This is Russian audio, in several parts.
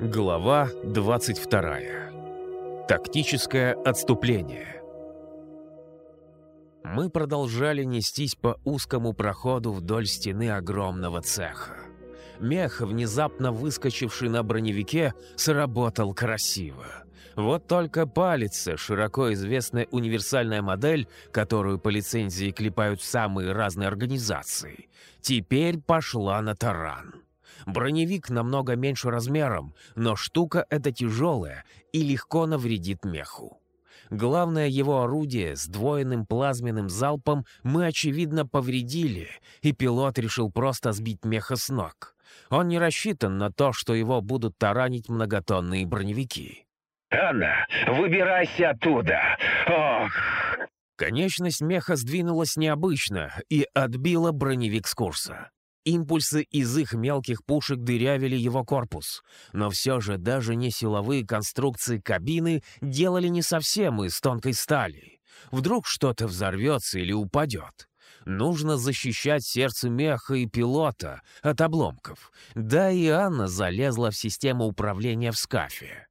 Глава 22. Тактическое отступление. Мы продолжали нестись по узкому проходу вдоль стены огромного цеха. Мех, внезапно выскочивший на броневике, сработал красиво. Вот только палец, широко известная универсальная модель, которую по лицензии клепают самые разные организации, теперь пошла на таран. Броневик намного меньше размером, но штука эта тяжелая и легко навредит меху. Главное его орудие с двойным плазменным залпом мы, очевидно, повредили, и пилот решил просто сбить меха с ног. Он не рассчитан на то, что его будут таранить многотонные броневики. «Анна, выбирайся оттуда! Ох!» Конечность меха сдвинулась необычно и отбила броневик с курса. Импульсы из их мелких пушек дырявили его корпус, но все же даже не силовые конструкции кабины делали не совсем из тонкой стали. Вдруг что-то взорвется или упадет. Нужно защищать сердце меха и пилота от обломков. Да и Анна залезла в систему управления в скафе.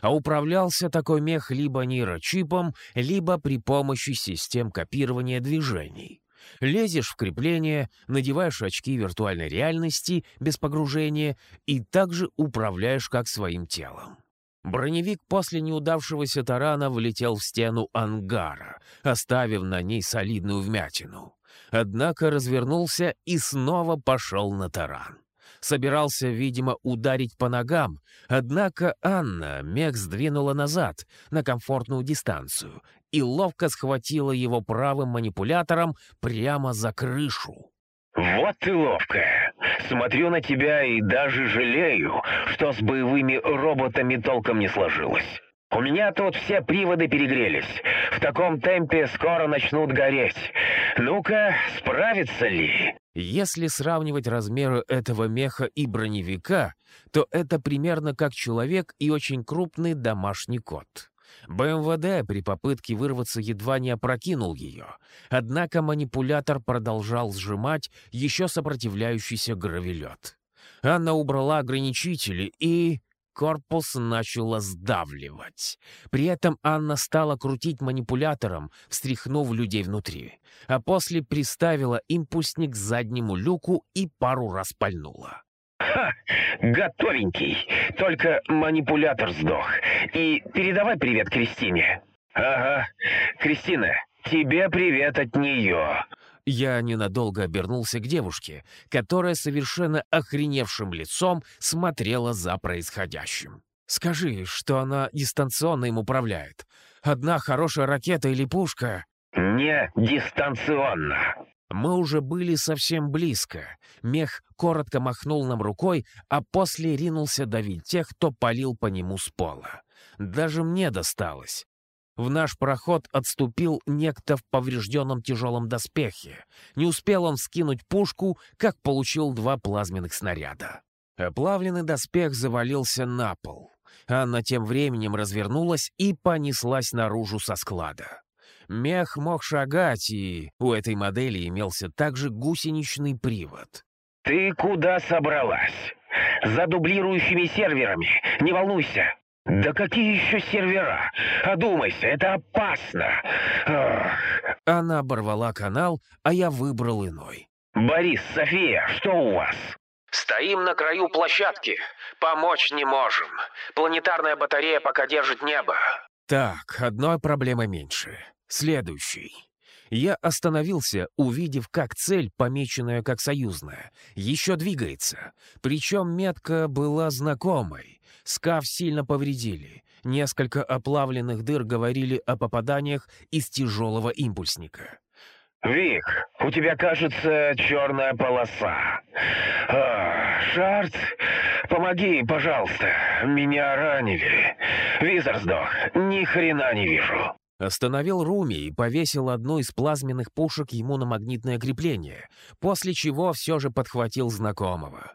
А управлялся такой мех либо нейрочипом, либо при помощи систем копирования движений. Лезешь в крепление, надеваешь очки виртуальной реальности без погружения и также управляешь как своим телом. Броневик после неудавшегося тарана влетел в стену ангара, оставив на ней солидную вмятину. Однако развернулся и снова пошел на таран. Собирался, видимо, ударить по ногам, однако Анна мех сдвинула назад, на комфортную дистанцию, и ловко схватила его правым манипулятором прямо за крышу. «Вот ты ловкая! Смотрю на тебя и даже жалею, что с боевыми роботами толком не сложилось. У меня тут все приводы перегрелись. В таком темпе скоро начнут гореть. Ну-ка, справится ли?» Если сравнивать размеры этого меха и броневика, то это примерно как человек и очень крупный домашний кот. БМВД при попытке вырваться едва не опрокинул ее, однако манипулятор продолжал сжимать еще сопротивляющийся гравелет. Анна убрала ограничители и... Корпус начало сдавливать. При этом Анна стала крутить манипулятором, встряхнув людей внутри, а после приставила импульсник к заднему люку и пару раз пальнула. «Ха! Готовенький! Только манипулятор сдох. И передавай привет Кристине». «Ага. Кристина, тебе привет от нее». Я ненадолго обернулся к девушке, которая совершенно охреневшим лицом смотрела за происходящим. «Скажи, что она дистанционно им управляет. Одна хорошая ракета или пушка...» «Не дистанционно», мы уже были совсем близко. Мех коротко махнул нам рукой, а после ринулся давить тех, кто палил по нему с пола. Даже мне досталось. В наш проход отступил некто в поврежденном тяжелом доспехе. Не успел он скинуть пушку, как получил два плазменных снаряда. Оплавленный доспех завалился на пол. Анна тем временем развернулась и понеслась наружу со склада. Мех мог шагать, и у этой модели имелся также гусеничный привод. «Ты куда собралась? За дублирующими серверами. Не волнуйся. Да какие еще сервера? Одумайся, это опасно. Ох. Она оборвала канал, а я выбрал иной. Борис, София, что у вас? Стоим на краю площадки. Помочь не можем. Планетарная батарея пока держит небо. Так, одной проблемы меньше. Следующий. Я остановился, увидев, как цель, помеченная как союзная, еще двигается. Причем метка была знакомой. Скаф сильно повредили. Несколько оплавленных дыр говорили о попаданиях из тяжелого импульсника. «Вик, у тебя, кажется, черная полоса. А, Шарт, помоги, пожалуйста. Меня ранили. Визор сдох. Ни хрена не вижу». Остановил Руми и повесил одну из плазменных пушек ему на магнитное крепление, после чего все же подхватил знакомого.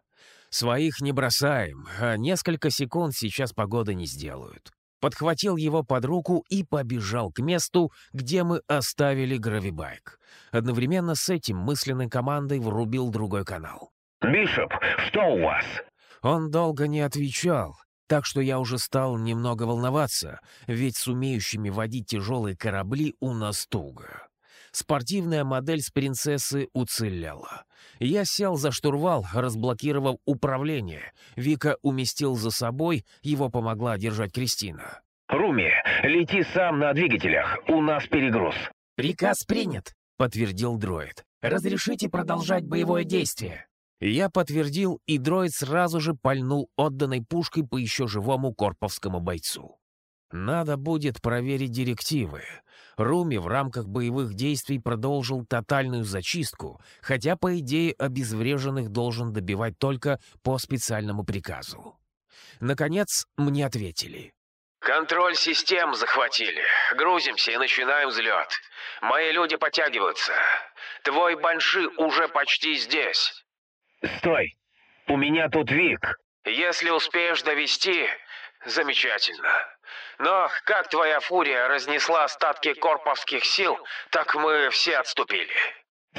Своих не бросаем, а несколько секунд сейчас погоды не сделают. Подхватил его под руку и побежал к месту, где мы оставили гравибайк. Одновременно с этим мысленной командой врубил другой канал. «Бишоп, что у вас?» Он долго не отвечал, Так что я уже стал немного волноваться, ведь с умеющими водить тяжелые корабли у нас туго. Спортивная модель с принцессы уцелела. Я сел за штурвал, разблокировав управление. Вика уместил за собой, его помогла держать Кристина. «Руми, лети сам на двигателях, у нас перегруз». «Приказ принят», — подтвердил дроид. «Разрешите продолжать боевое действие». Я подтвердил, и дроид сразу же пальнул отданной пушкой по еще живому корповскому бойцу. Надо будет проверить директивы. Руми в рамках боевых действий продолжил тотальную зачистку, хотя, по идее, обезвреженных должен добивать только по специальному приказу. Наконец, мне ответили. «Контроль систем захватили. Грузимся и начинаем взлет. Мои люди подтягиваются. Твой Банши уже почти здесь». «Стой! У меня тут Вик!» «Если успеешь довести, замечательно. Но как твоя фурия разнесла остатки корповских сил, так мы все отступили».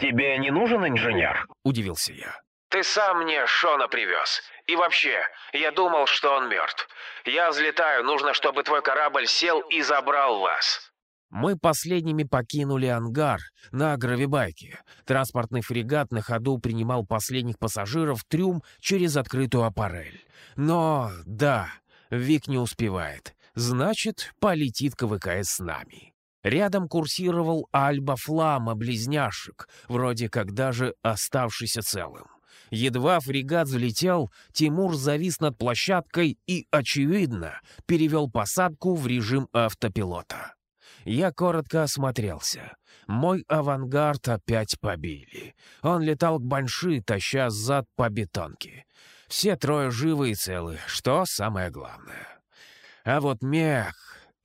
«Тебе не нужен инженер?» — удивился я. «Ты сам мне Шона привез. И вообще, я думал, что он мертв. Я взлетаю, нужно, чтобы твой корабль сел и забрал вас». Мы последними покинули ангар на гравибайке. Транспортный фрегат на ходу принимал последних пассажиров в трюм через открытую аппарель. Но, да, Вик не успевает. Значит, полетит к ВКС с нами. Рядом курсировал Альба-Флама-близняшек, вроде как даже оставшийся целым. Едва фрегат взлетел, Тимур завис над площадкой и, очевидно, перевел посадку в режим автопилота. Я коротко осмотрелся. Мой авангард опять побили. Он летал к Банши, таща зад по бетонке. Все трое живы и целы, что самое главное. А вот мех...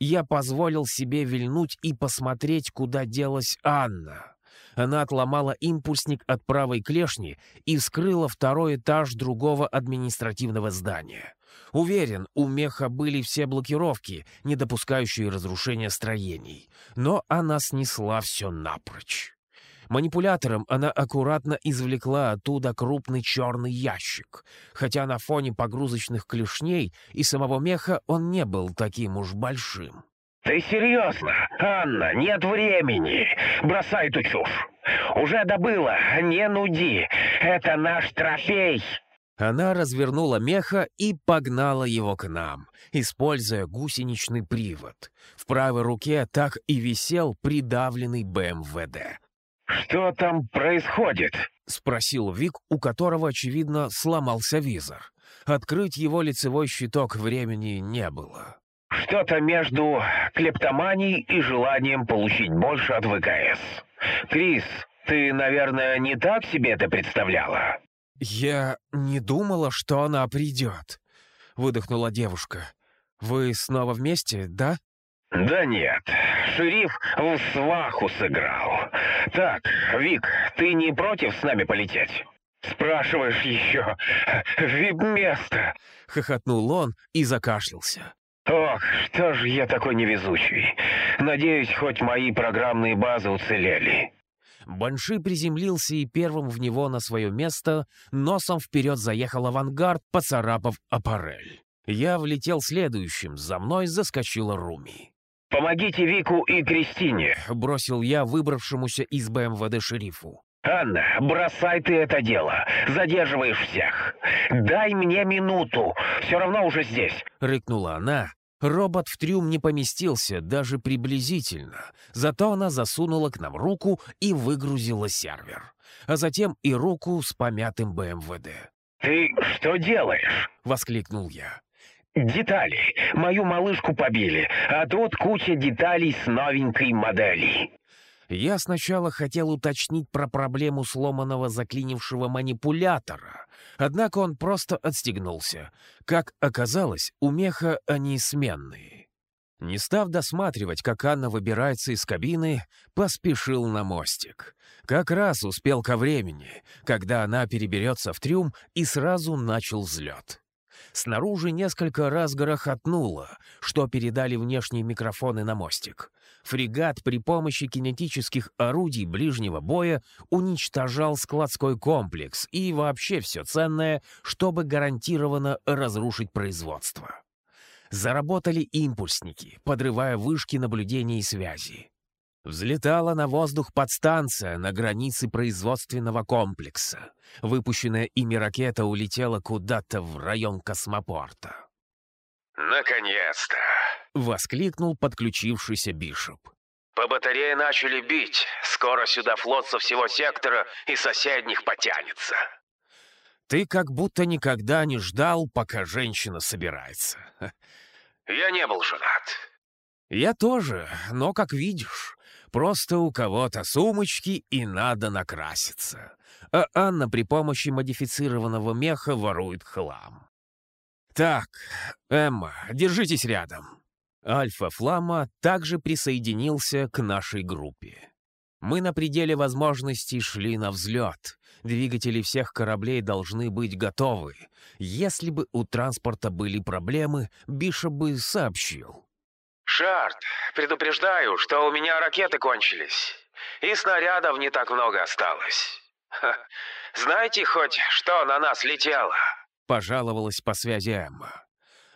Я позволил себе вильнуть и посмотреть, куда делась Анна. Она отломала импульсник от правой клешни и вскрыла второй этаж другого административного здания. Уверен, у меха были все блокировки, не допускающие разрушения строений. Но она снесла все напрочь. Манипулятором она аккуратно извлекла оттуда крупный черный ящик, хотя на фоне погрузочных клешней и самого меха он не был таким уж большим. «Ты серьезно? Анна, нет времени! Бросай эту чушь! Уже добыла, не нуди! Это наш трофей!» Она развернула меха и погнала его к нам, используя гусеничный привод. В правой руке так и висел придавленный БМВД. «Что там происходит?» — спросил Вик, у которого, очевидно, сломался визор. Открыть его лицевой щиток времени не было. «Что-то между клептоманией и желанием получить больше от ВКС. Крис, ты, наверное, не так себе это представляла?» «Я не думала, что она придет», — выдохнула девушка. «Вы снова вместе, да?» «Да нет, шериф в сваху сыграл. Так, Вик, ты не против с нами полететь?» «Спрашиваешь еще, вип-место!» — хохотнул он и закашлялся. «Ох, что же я такой невезучий. Надеюсь, хоть мои программные базы уцелели». Банши приземлился и первым в него на свое место носом вперед заехал авангард, поцарапав аппарель. Я влетел следующим, за мной заскочила Руми. «Помогите Вику и Кристине», — бросил я выбравшемуся из БМВД шерифу. «Анна, бросай ты это дело. Задерживаешь всех. Дай мне минуту. Все равно уже здесь», — рыкнула она. Робот в трюм не поместился, даже приблизительно. Зато она засунула к нам руку и выгрузила сервер. А затем и руку с помятым БМВД. «Ты что делаешь?» — воскликнул я. «Детали. Мою малышку побили, а тут куча деталей с новенькой модели». Я сначала хотел уточнить про проблему сломанного заклинившего манипулятора, однако он просто отстегнулся. Как оказалось, у меха они сменные. Не став досматривать, как Анна выбирается из кабины, поспешил на мостик. Как раз успел ко времени, когда она переберется в трюм и сразу начал взлет. Снаружи несколько раз грохотнуло, что передали внешние микрофоны на мостик. Фрегат при помощи кинетических орудий ближнего боя уничтожал складской комплекс и вообще все ценное, чтобы гарантированно разрушить производство. Заработали импульсники, подрывая вышки наблюдения и связи. Взлетала на воздух подстанция на границе производственного комплекса. Выпущенная ими ракета улетела куда-то в район космопорта. «Наконец-то!» — воскликнул подключившийся Бишоп. «По батарее начали бить. Скоро сюда флот со всего сектора и соседних потянется». «Ты как будто никогда не ждал, пока женщина собирается». «Я не был женат». «Я тоже, но, как видишь, просто у кого-то сумочки и надо накраситься. А Анна при помощи модифицированного меха ворует хлам». «Так, Эмма, держитесь рядом». Альфа-Флама также присоединился к нашей группе. Мы на пределе возможностей шли на взлет. Двигатели всех кораблей должны быть готовы. Если бы у транспорта были проблемы, Биша бы сообщил. «Шарт, предупреждаю, что у меня ракеты кончились, и снарядов не так много осталось. Ха, знаете хоть, что на нас летело?» Пожаловалась по связи Эмма.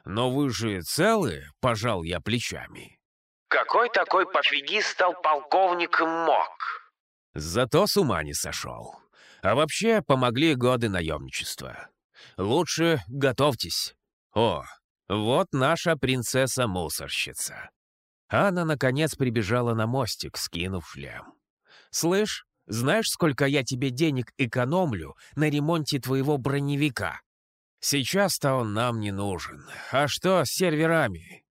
«Но вы же целы?» — пожал я плечами. Какой такой пофигист стал полковником МОК? Зато с ума не сошел. А вообще помогли годы наемничества. Лучше готовьтесь. О, вот наша принцесса-мусорщица. Анна, наконец, прибежала на мостик, скинув шлем. «Слышь, знаешь, сколько я тебе денег экономлю на ремонте твоего броневика? Сейчас-то он нам не нужен. А что с серверами?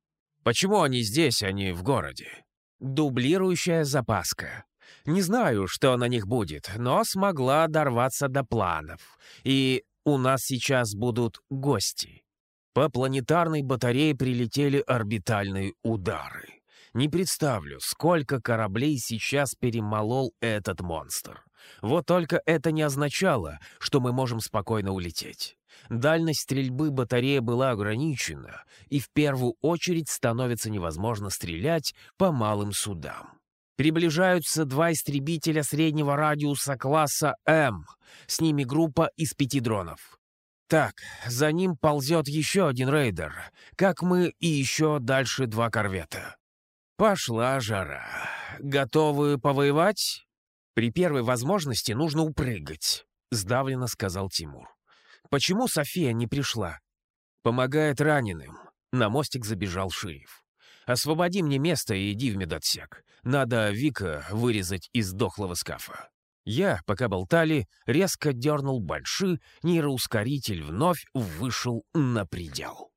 Почему они здесь, а не в городе? Дублирующая запаска. Не знаю, что на них будет, но смогла дорваться до планов. И у нас сейчас будут гости. По планетарной батарее прилетели орбитальные удары. Не представлю, сколько кораблей сейчас перемолол этот монстр. Вот только это не означало, что мы можем спокойно улететь. Дальность стрельбы батареи была ограничена, и в первую очередь становится невозможно стрелять по малым судам. Приближаются два истребителя среднего радиуса класса М. С ними группа из пяти дронов. Так, за ним ползет еще один рейдер, как мы и еще дальше два корвета. Пошла жара. Готовы повоевать? При первой возможности нужно упрыгать, сдавленно сказал Тимур. Почему София не пришла? Помогает раненым. На мостик забежал шериф. «Освободи мне место и иди в медотсек. Надо Вика вырезать из дохлого скафа». Я, пока болтали, резко дернул большой, нейроускоритель вновь вышел на предел.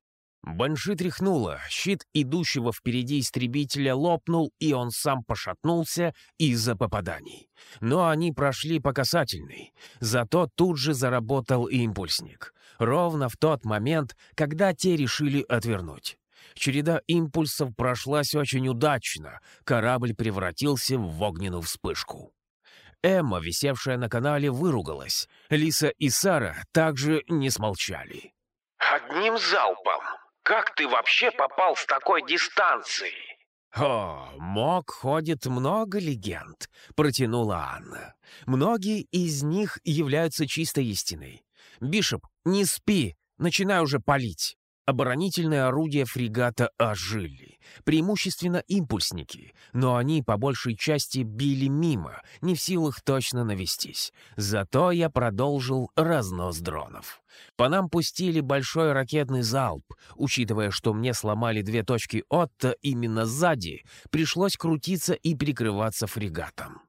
Банши тряхнуло, щит идущего впереди истребителя лопнул, и он сам пошатнулся из-за попаданий. Но они прошли по касательной. Зато тут же заработал импульсник. Ровно в тот момент, когда те решили отвернуть. Череда импульсов прошлась очень удачно. Корабль превратился в огненную вспышку. Эмма, висевшая на канале, выругалась. Лиса и Сара также не смолчали. «Одним залпом!» Как ты вообще попал с такой дистанции?» «О, Мог ходит много легенд», — протянула Анна. «Многие из них являются чистой истиной. Бишоп, не спи, начинай уже палить». Оборонительные орудия фрегата ожили, преимущественно импульсники, но они по большей части били мимо, не в силах точно навестись. Зато я продолжил разнос дронов. По нам пустили большой ракетный залп. Учитывая, что мне сломали две точки Отто именно сзади, пришлось крутиться и прикрываться фрегатом.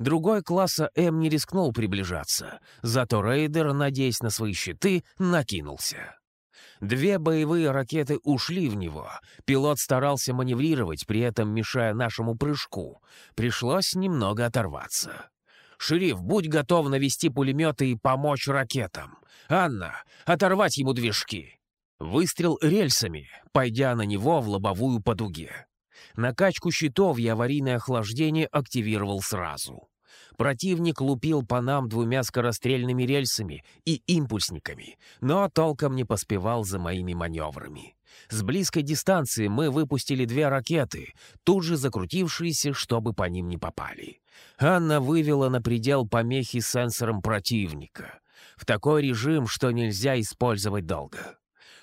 Другой класса М не рискнул приближаться, зато рейдер, надеясь на свои щиты, накинулся. Две боевые ракеты ушли в него. Пилот старался маневрировать, при этом мешая нашему прыжку. Пришлось немного оторваться. «Шериф, будь готов навести пулеметы и помочь ракетам. Анна, оторвать ему движки!» Выстрел рельсами, пойдя на него в лобовую по дуге. Накачку щитов и аварийное охлаждение активировал сразу. Противник лупил по нам двумя скорострельными рельсами и импульсниками, но толком не поспевал за моими маневрами. С близкой дистанции мы выпустили две ракеты, тут же закрутившиеся, чтобы по ним не попали. Анна вывела на предел помехи сенсором противника. В такой режим, что нельзя использовать долго.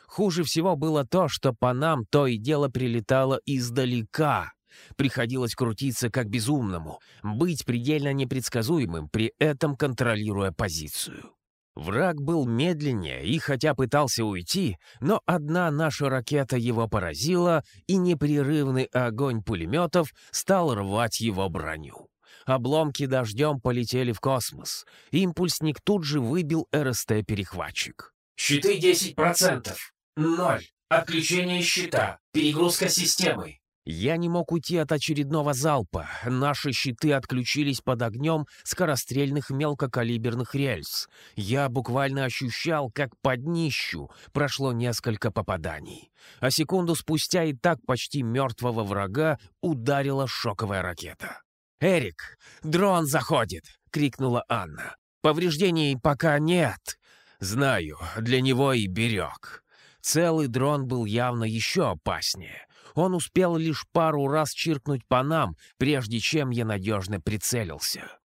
Хуже всего было то, что по нам то и дело прилетало издалека. Приходилось крутиться как безумному, быть предельно непредсказуемым, при этом контролируя позицию. Враг был медленнее и хотя пытался уйти, но одна наша ракета его поразила, и непрерывный огонь пулеметов стал рвать его броню. Обломки дождем полетели в космос. Импульсник тут же выбил РСТ-перехватчик. «Щиты 10%. Ноль. Отключение щита. Перегрузка системы. Я не мог уйти от очередного залпа. Наши щиты отключились под огнем скорострельных мелкокалиберных рельс. Я буквально ощущал, как под днищу прошло несколько попаданий. А секунду спустя и так почти мертвого врага ударила шоковая ракета. «Эрик, дрон заходит!» — крикнула Анна. «Повреждений пока нет». «Знаю, для него и берег». Целый дрон был явно еще опаснее — он успел лишь пару раз чиркнуть по нам, прежде чем я надежно прицелился.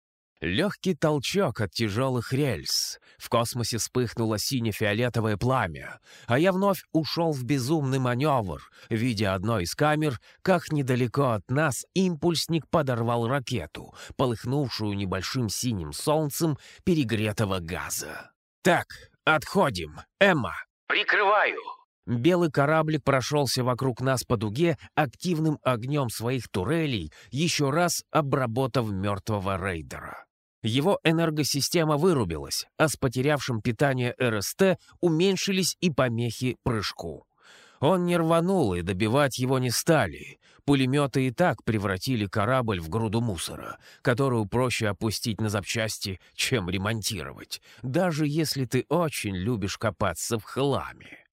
Легкий толчок от тяжелых рельс. В космосе вспыхнуло сине-фиолетовое пламя, а я вновь ушел в безумный маневр, видя одной из камер, как недалеко от нас импульсник подорвал ракету, полыхнувшую небольшим синим солнцем перегретого газа. «Так, отходим. Эмма!» «Прикрываю!» Белый кораблик прошелся вокруг нас по дуге активным огнем своих турелей, еще раз обработав мертвого рейдера. Его энергосистема вырубилась, а с потерявшим питание РСТ уменьшились и помехи прыжку. Он не рванул, и добивать его не стали. Пулеметы и так превратили корабль в груду мусора, которую проще опустить на запчасти, чем ремонтировать, даже если ты очень любишь копаться в хламе.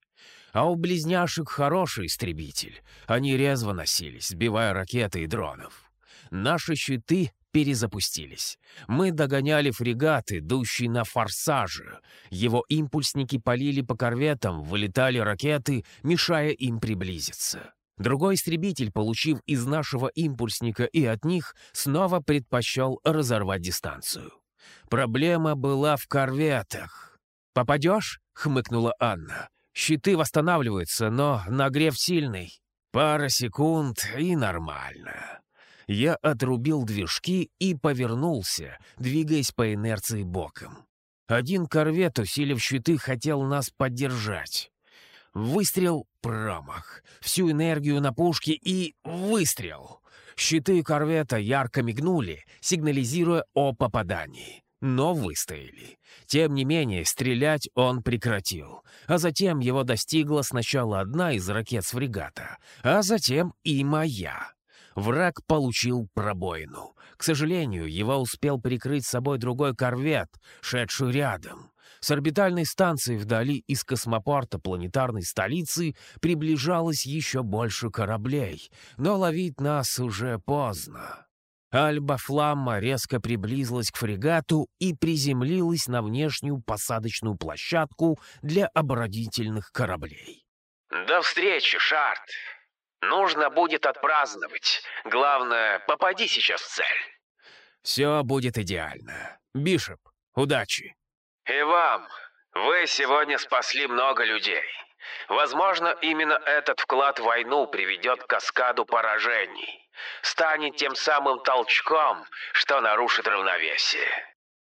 А у близняшек хороший истребитель. Они резво носились, сбивая ракеты и дронов. Наши щиты перезапустились. Мы догоняли фрегат, идущий на форсаже. Его импульсники полили по корветам, вылетали ракеты, мешая им приблизиться. Другой истребитель, получив из нашего импульсника и от них, снова предпочел разорвать дистанцию. Проблема была в корветах. «Попадешь?» — хмыкнула Анна. Щиты восстанавливаются, но нагрев сильный. Пара секунд и нормально. Я отрубил движки и повернулся, двигаясь по инерции боком. Один корвет, усилив щиты, хотел нас поддержать. Выстрел — промах. Всю энергию на пушке и выстрел. Щиты корвета ярко мигнули, сигнализируя о попадании но выстояли. Тем не менее, стрелять он прекратил, а затем его достигла сначала одна из ракет с фрегата, а затем и моя. Враг получил пробоину. К сожалению, его успел прикрыть собой другой корвет, шедший рядом. С орбитальной станции вдали из космопорта планетарной столицы приближалось еще больше кораблей, но ловить нас уже поздно. Альба-фламма резко приблизилась к фрегату и приземлилась на внешнюю посадочную площадку для оборонительных кораблей. «До встречи, Шарт! Нужно будет отпраздновать. Главное, попади сейчас в цель». «Все будет идеально. Бишоп, удачи!» «И вам. Вы сегодня спасли много людей. Возможно, именно этот вклад в войну приведет к каскаду поражений станет тем самым толчком, что нарушит равновесие.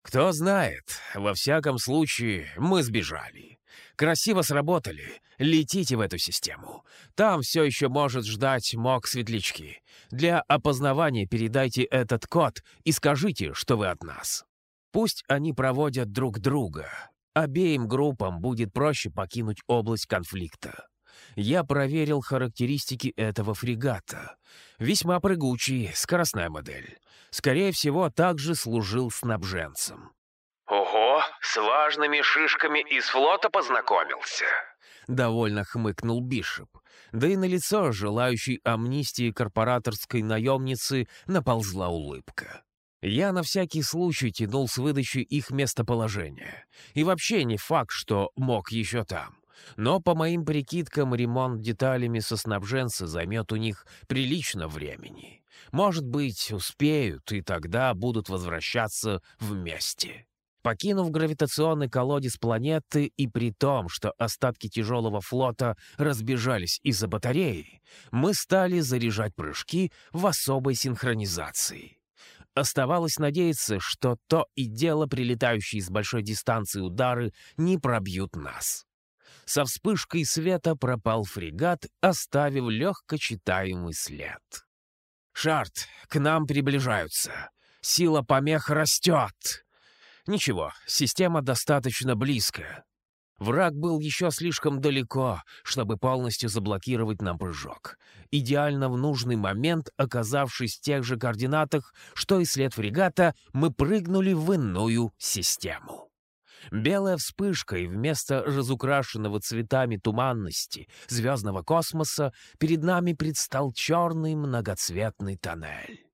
Кто знает, во всяком случае, мы сбежали. Красиво сработали. Летите в эту систему. Там все еще может ждать мог светлячки. Для опознавания передайте этот код и скажите, что вы от нас. Пусть они проводят друг друга. Обеим группам будет проще покинуть область конфликта я проверил характеристики этого фрегата. Весьма прыгучий, скоростная модель. Скорее всего, также служил снабженцем. «Ого, с важными шишками из флота познакомился!» Довольно хмыкнул Бишоп. Да и на лицо желающей амнистии корпораторской наемницы наползла улыбка. Я на всякий случай тянул с выдачи их местоположения. И вообще не факт, что мог еще там. Но, по моим прикидкам, ремонт деталями со снабженца займет у них прилично времени. Может быть, успеют, и тогда будут возвращаться вместе. Покинув гравитационный колодец планеты и при том, что остатки тяжелого флота разбежались из-за батареи, мы стали заряжать прыжки в особой синхронизации. Оставалось надеяться, что то и дело прилетающие с большой дистанции удары не пробьют нас. Со вспышкой света пропал фрегат, оставив легко читаемый след. «Шарт, к нам приближаются. Сила помех растет!» Ничего, система достаточно близкая. Враг был еще слишком далеко, чтобы полностью заблокировать нам прыжок. Идеально в нужный момент, оказавшись в тех же координатах, что и след фрегата, мы прыгнули в иную систему. Белая вспышка, и вместо разукрашенного цветами туманности звездного космоса перед нами предстал черный многоцветный тоннель.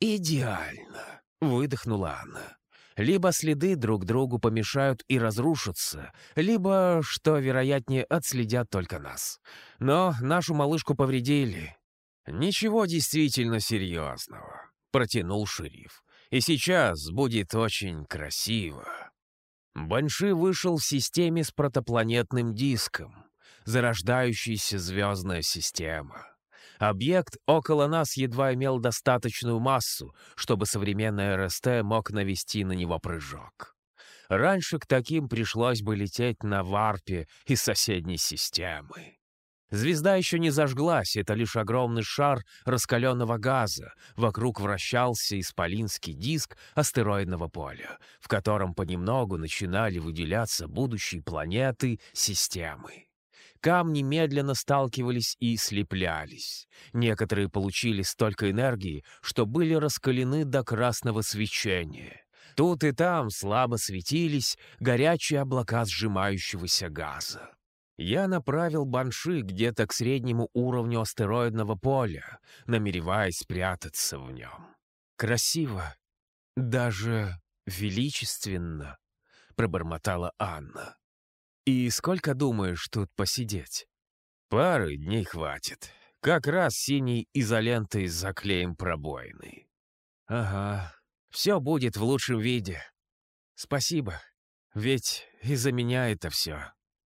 «Идеально!» — выдохнула Анна. Либо следы друг другу помешают и разрушатся, либо, что вероятнее, отследят только нас. Но нашу малышку повредили. «Ничего действительно серьезного», — протянул шериф. «И сейчас будет очень красиво». Банши вышел в системе с протопланетным диском. Зарождающаяся звездная система. Объект около нас едва имел достаточную массу, чтобы современный РСТ мог навести на него прыжок. Раньше к таким пришлось бы лететь на варпе из соседней системы. Звезда еще не зажглась, это лишь огромный шар раскаленного газа. Вокруг вращался исполинский диск астероидного поля, в котором понемногу начинали выделяться будущие планеты системы. Камни медленно сталкивались и слеплялись. Некоторые получили столько энергии, что были раскалены до красного свечения. Тут и там слабо светились горячие облака сжимающегося газа. Я направил банши где-то к среднему уровню астероидного поля, намереваясь спрятаться в нем. Красиво, даже величественно, пробормотала Анна. «И сколько думаешь тут посидеть?» «Пары дней хватит. Как раз синей изолентой заклеим пробоины». «Ага, все будет в лучшем виде. Спасибо. Ведь из-за меня это все».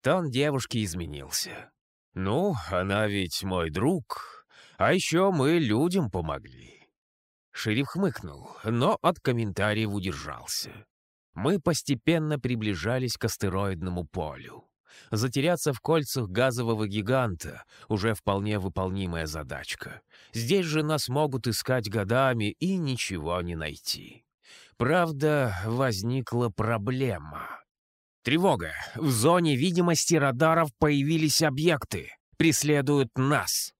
Тон девушки изменился. «Ну, она ведь мой друг. А еще мы людям помогли». Шериф хмыкнул, но от комментариев удержался. Мы постепенно приближались к астероидному полю. Затеряться в кольцах газового гиганта — уже вполне выполнимая задачка. Здесь же нас могут искать годами и ничего не найти. Правда, возникла проблема. Тревога. В зоне видимости радаров появились объекты. Преследуют нас.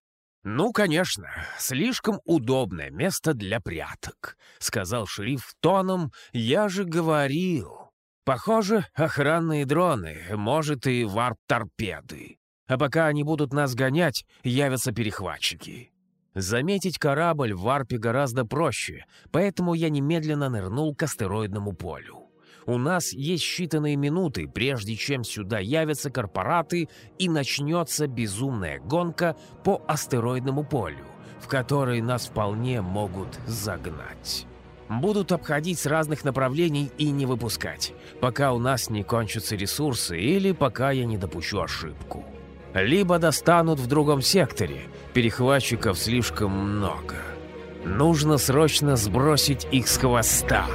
«Ну, конечно, слишком удобное место для пряток», — сказал шериф тоном, «я же говорил». «Похоже, охранные дроны, может, и варп-торпеды. А пока они будут нас гонять, явятся перехватчики». Заметить корабль в варпе гораздо проще, поэтому я немедленно нырнул к астероидному полю. У нас есть считанные минуты, прежде чем сюда явятся корпораты и начнется безумная гонка по астероидному полю, в которой нас вполне могут загнать. Будут обходить с разных направлений и не выпускать, пока у нас не кончатся ресурсы или пока я не допущу ошибку. Либо достанут в другом секторе, перехватчиков слишком много. Нужно срочно сбросить их с хвоста.